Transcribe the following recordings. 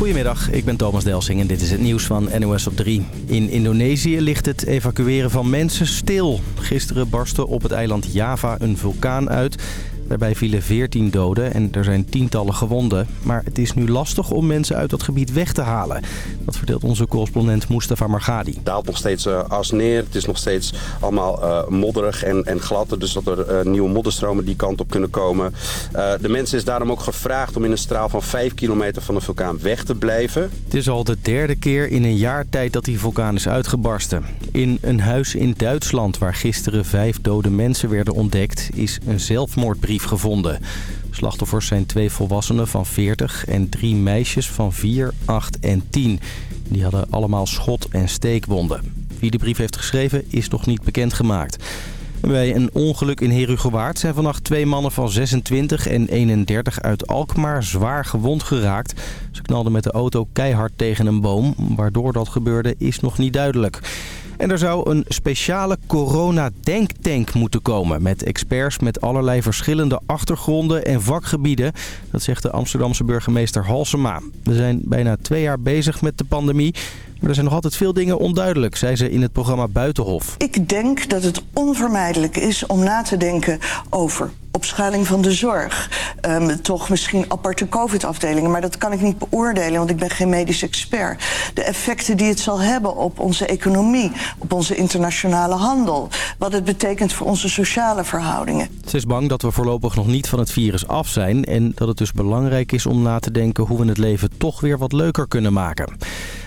Goedemiddag, ik ben Thomas Delsing en dit is het nieuws van NOS op 3. In Indonesië ligt het evacueren van mensen stil. Gisteren barstte op het eiland Java een vulkaan uit... Daarbij vielen 14 doden en er zijn tientallen gewonden. Maar het is nu lastig om mensen uit dat gebied weg te halen. Dat vertelt onze correspondent Mustafa Margadi. Het daalt nog steeds uh, as neer. Het is nog steeds allemaal uh, modderig en, en glad. Dus dat er uh, nieuwe modderstromen die kant op kunnen komen. de mensen is daarom ook gevraagd om in een straal van 5 kilometer van de vulkaan weg te blijven. Het is al de derde keer in een jaar tijd dat die vulkaan is uitgebarsten. In een huis in Duitsland waar gisteren vijf dode mensen werden ontdekt... is een zelfmoordbrief gevonden. Slachtoffers zijn twee volwassenen van 40 en drie meisjes van 4, 8 en 10. Die hadden allemaal schot- en steekwonden. Wie de brief heeft geschreven is nog niet bekendgemaakt. Bij een ongeluk in Herugewaard zijn vannacht twee mannen van 26 en 31 uit Alkmaar zwaar gewond geraakt. Ze knalden met de auto keihard tegen een boom. Waardoor dat gebeurde is nog niet duidelijk. En er zou een speciale corona-denktank moeten komen... met experts met allerlei verschillende achtergronden en vakgebieden. Dat zegt de Amsterdamse burgemeester Halsema. We zijn bijna twee jaar bezig met de pandemie... Maar er zijn nog altijd veel dingen onduidelijk, zei ze in het programma Buitenhof. Ik denk dat het onvermijdelijk is om na te denken over opschaling van de zorg. Um, toch misschien aparte covid-afdelingen, maar dat kan ik niet beoordelen... want ik ben geen medisch expert. De effecten die het zal hebben op onze economie, op onze internationale handel... wat het betekent voor onze sociale verhoudingen. Ze is bang dat we voorlopig nog niet van het virus af zijn... en dat het dus belangrijk is om na te denken hoe we het leven toch weer wat leuker kunnen maken.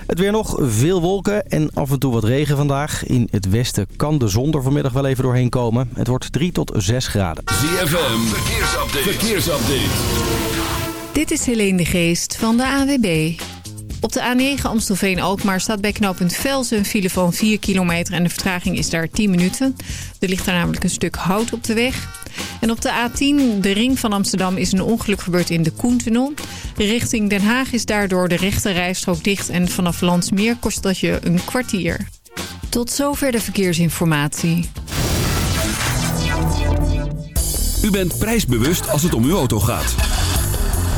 Het weer nog, veel wolken en af en toe wat regen vandaag. In het westen kan de zon er vanmiddag wel even doorheen komen. Het wordt 3 tot 6 graden. ZFM, verkeersupdate. verkeersupdate. Dit is Helene de Geest van de AWB. Op de A9 Amstelveen-Alkmaar staat bij knooppunt Velzen een file van 4 kilometer... en de vertraging is daar 10 minuten. Er ligt daar namelijk een stuk hout op de weg... En op de A10, de ring van Amsterdam, is een ongeluk gebeurd in de Koentunnel. Richting Den Haag is daardoor de rechte rijstrook dicht... en vanaf Landsmeer kost dat je een kwartier. Tot zover de verkeersinformatie. U bent prijsbewust als het om uw auto gaat.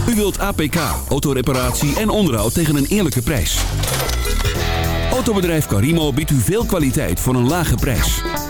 U wilt APK, autoreparatie en onderhoud tegen een eerlijke prijs. Autobedrijf Carimo biedt u veel kwaliteit voor een lage prijs.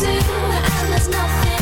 to and there's nothing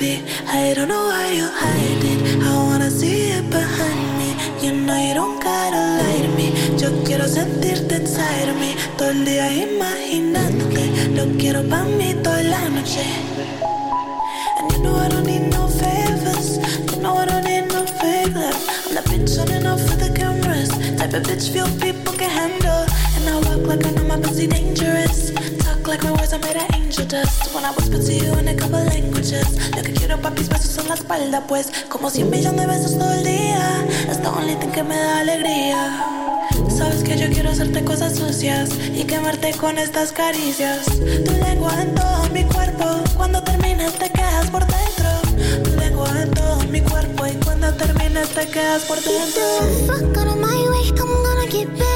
be. I don't know why you hide it. I wanna see it behind me. You know you don't gotta lie to me. Yo quiero sentirte inside of me. Todo el día imaginándote. Lo quiero pa' mí toda la noche. And you know I don't need no favors. You know I don't need no favors. I'm the bitch on off for the cameras. Type of bitch few people can handle. And I walk like I know my pussy dangerous. Like my words are made of angel dust When I whisper to you in a couple languages Lo que quiero papis besos en la espalda pues Como cien millones de besos todo el día Es the only thing que me da alegría Sabes que yo quiero hacerte cosas sucias y quemarte con estas caricias. Tu lengua en todo mi cuerpo, cuando terminas te quedas por dentro. Tu lengua en todo mi cuerpo y cuando terminas te quedas por dentro. Fuck out of my way, I'm gonna get back.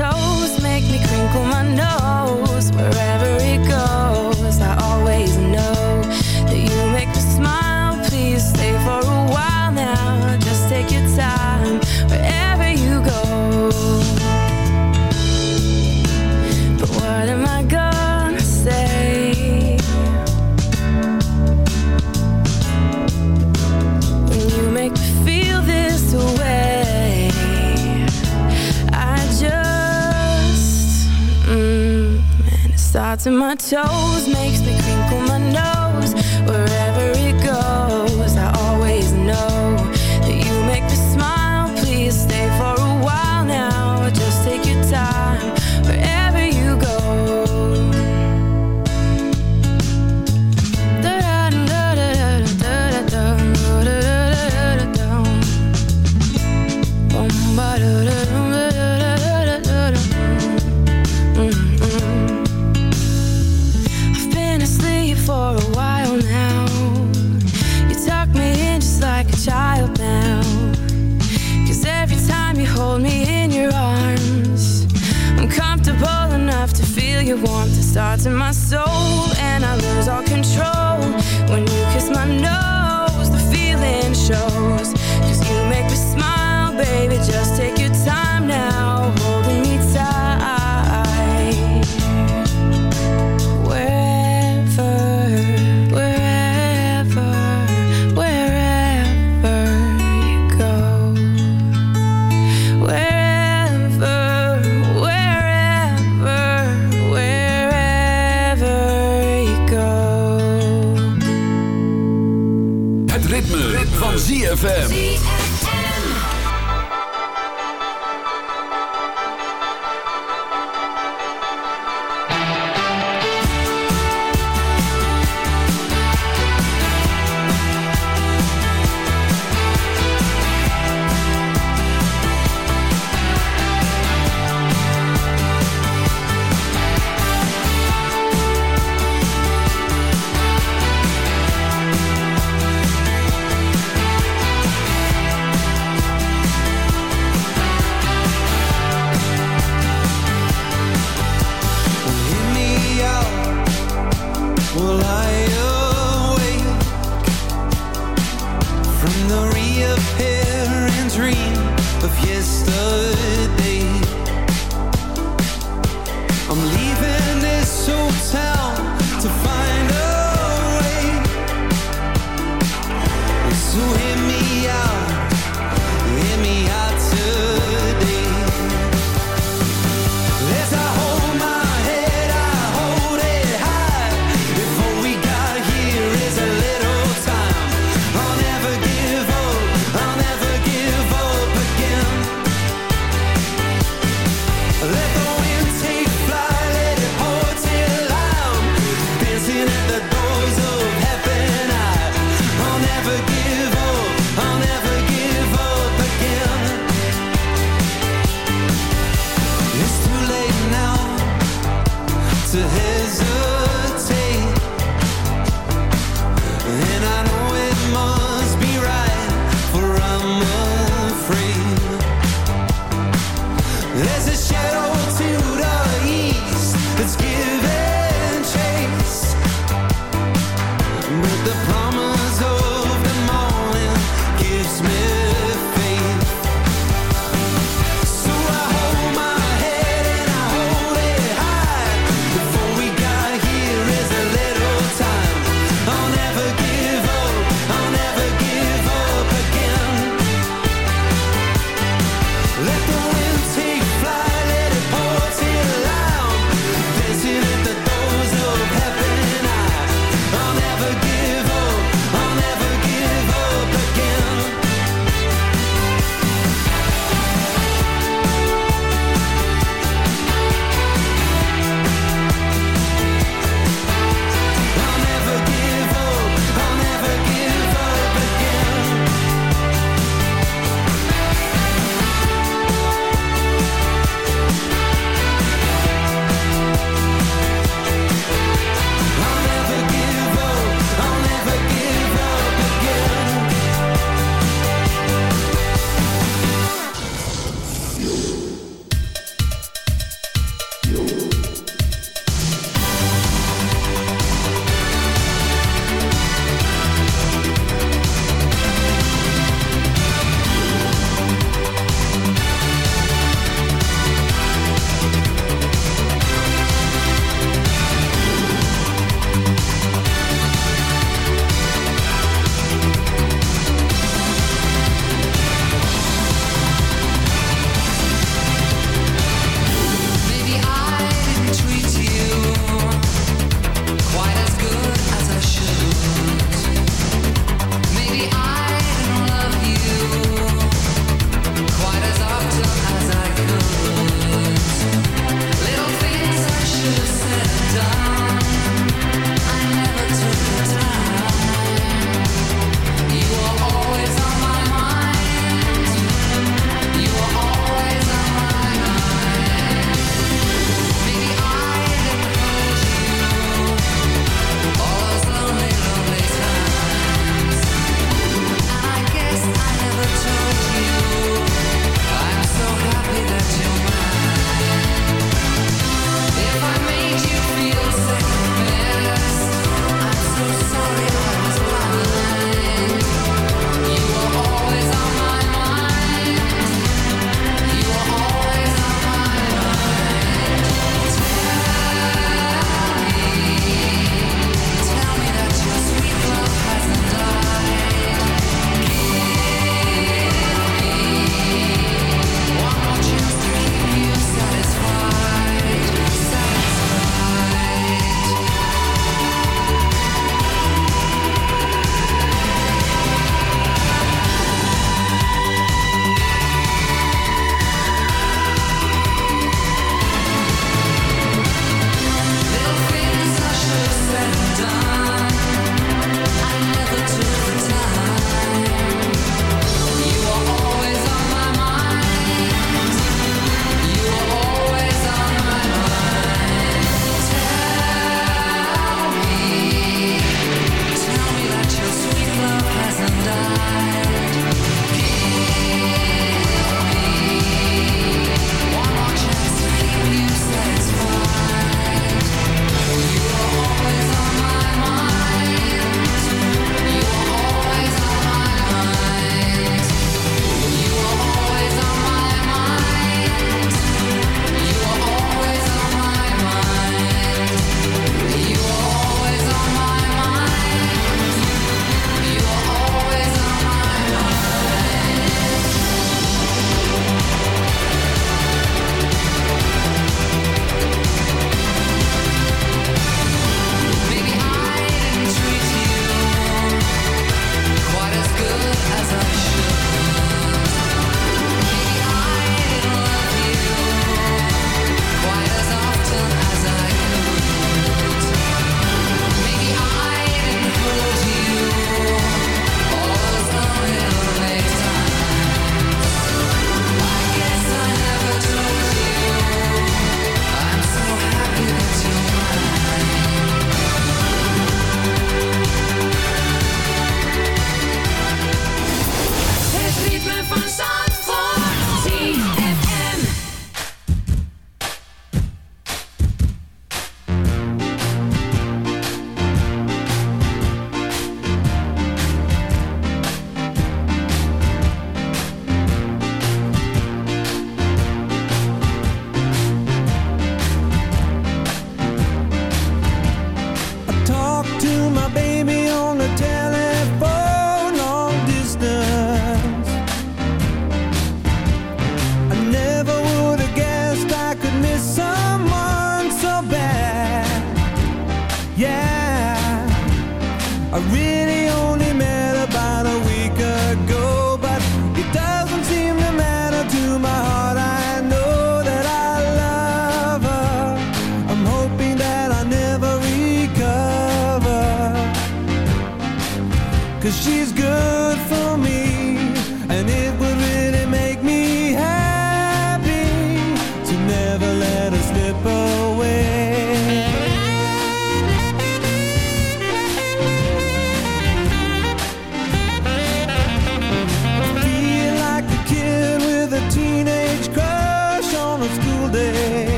toes. to my toes makes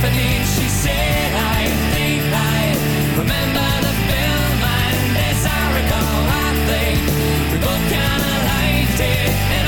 She said, I think I remember the film, and as I recall, I think we both kinda liked it.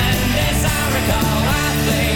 I think.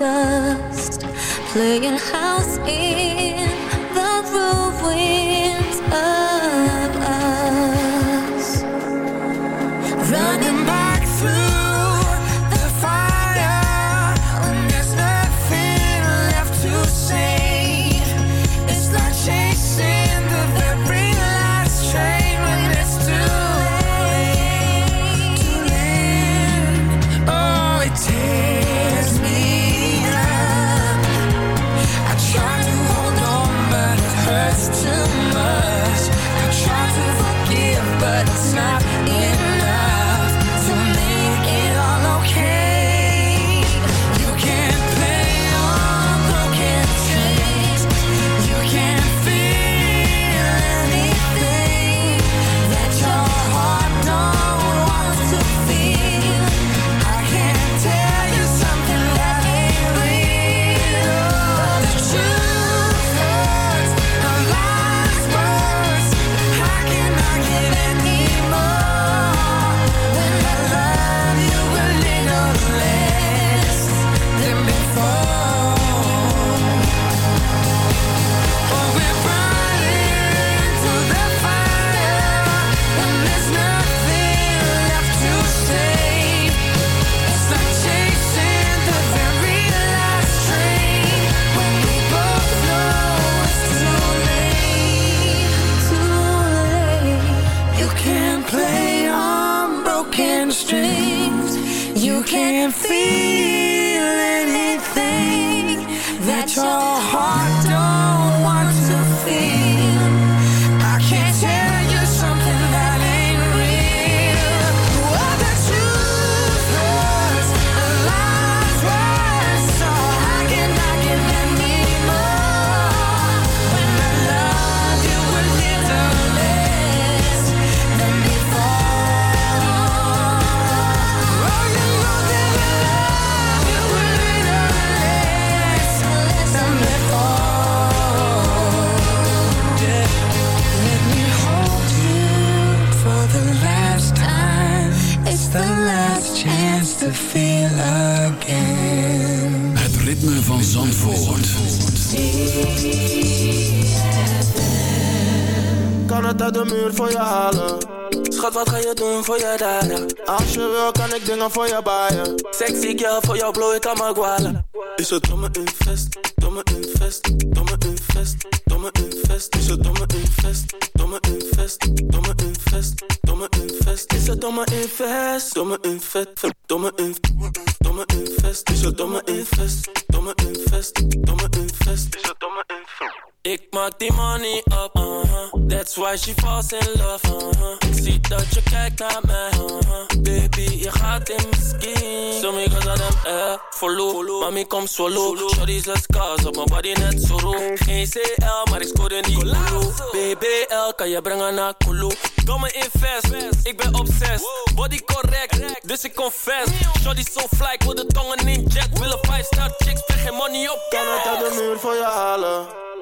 dust, playing house in the roof with. Can't feel doen voor je daden? Als je wil, kan ik dingen voor je baaien. Sexy girl, voor jou blow ik aan mijn gualen. Is het domme invest, domme invest, domme invest, domme invest. Is het domme invest, domme invest, domme invest, domme invest. Is het domme invest, domme invest, domme invest, domme invest. Is het domme invest, domme invest, domme Maak die money up, uh-huh. That's why she falls in love, uh-huh. Ik zie dat je kijkt naar mij, uh-huh. Baby, je gaat in mijn skin. Zo me aan hem, eh, follow. Mami, kom solo. Shorty zes cars op mijn body net zo roe. Geen CL, maar ik scoorde niet Kulu. BBL, kan je brengen naar Kulu. Domme invest, ik ben obsessed. Body correct, dus ik confess. Shorty so fly, ik wil de tongen in jet. Willen 5 star chicks, spreek geen money op. Kan het uit de muur voor je halen?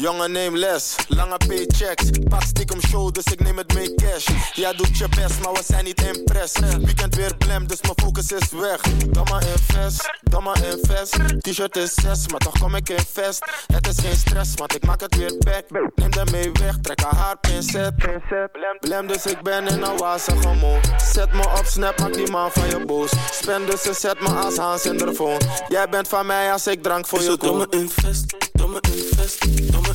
Jongen, neem les, lange paychecks. Pak stiekem show, dus ik neem het mee cash. Jij doet je best, maar we zijn niet impress. Weekend weer blem, dus mijn focus is weg. Domme invest, domme invest. T-shirt is 6, maar toch kom ik in vest. Het is geen stress, want ik maak het weer back. Neem de mee weg, trek haar haar pincet. Blem, dus ik ben in een mood. Zet me op snap, maak die man van je boos. Spend dus zet me als Hans in de phone. Jij bent van mij als ik drank voor je koop. Domme invest, domme invest, domme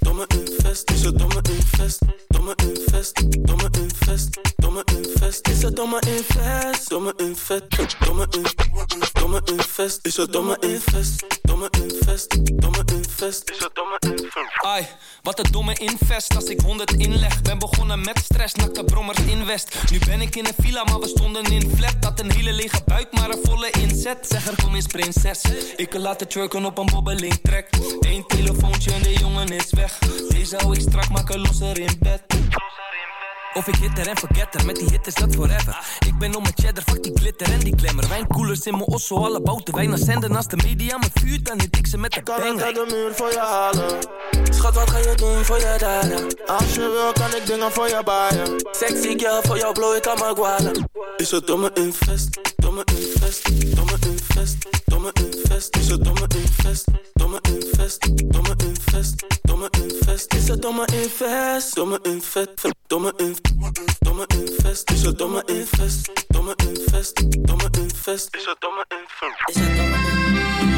domme invest. Is het domme invest, domme invest, domme invest, domme invest. Is het domme invest, domme invest, domme invest, domme invest. Is het domme invest, domme domme? Is het domme invest? Ai, wat een domme invest als ik 100 inleg. Ben begonnen met stress, nakte brommers invest. Nu ben ik in een villa, maar we stonden in flat. Dat een hele lege buik, maar een volle inzet. Zeg er kom eens prinses. Ik kan laten twerken op een bobbeling trek. Eén telefoontje en de jongen is weg. Deze hou ik strak, maken losser in bed. Of ik hitter en forgetter, met die hit is dat forever. Ik ben om mijn cheddar, fuck die glitter en die glamour. Wijnkoelers in mijn osso, alle bouten wijn naar zenden. Als de media me vuurt, dan hit ik ze met de Kan ik banger. de muur voor je halen? Schat, wat ga je doen voor je daden? Als je wil, kan ik dingen voor je baaien. Sexy girl, voor jou blow ik aan mijn gualen. Is het domme invest? Domme invest? Domme invest? Domme invest? Is het domme invest? Domme invest? Domme invest? Domme invest? Is het domme invest? Domme invest? Domme invest? Domme invest? Is het domme invest? Domme invest? Domme invest? Is het domme invest? Is het domme You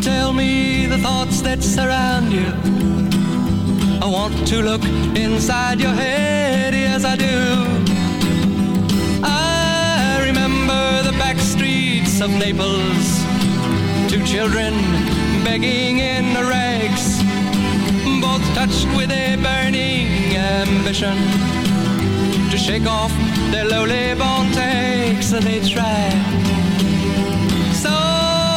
Tell me the thoughts that surround you. I want to look inside your head, yes I do. I remember the back streets of Naples. Two children begging in rags, both touched with a burning ambition to shake off their lowly born takes and they try.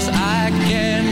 cause I can't.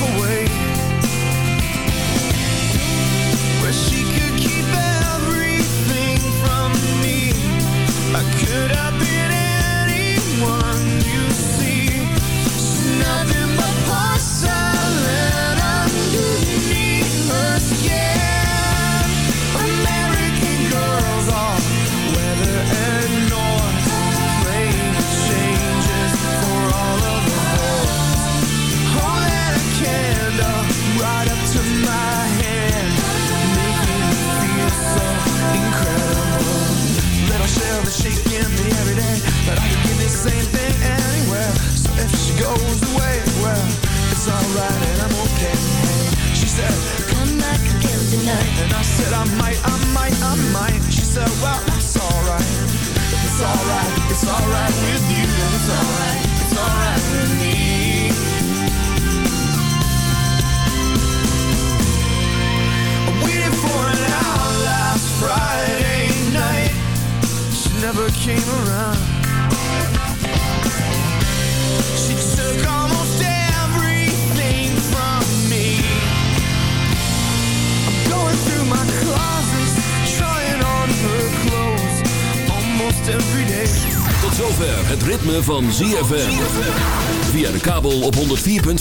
Away.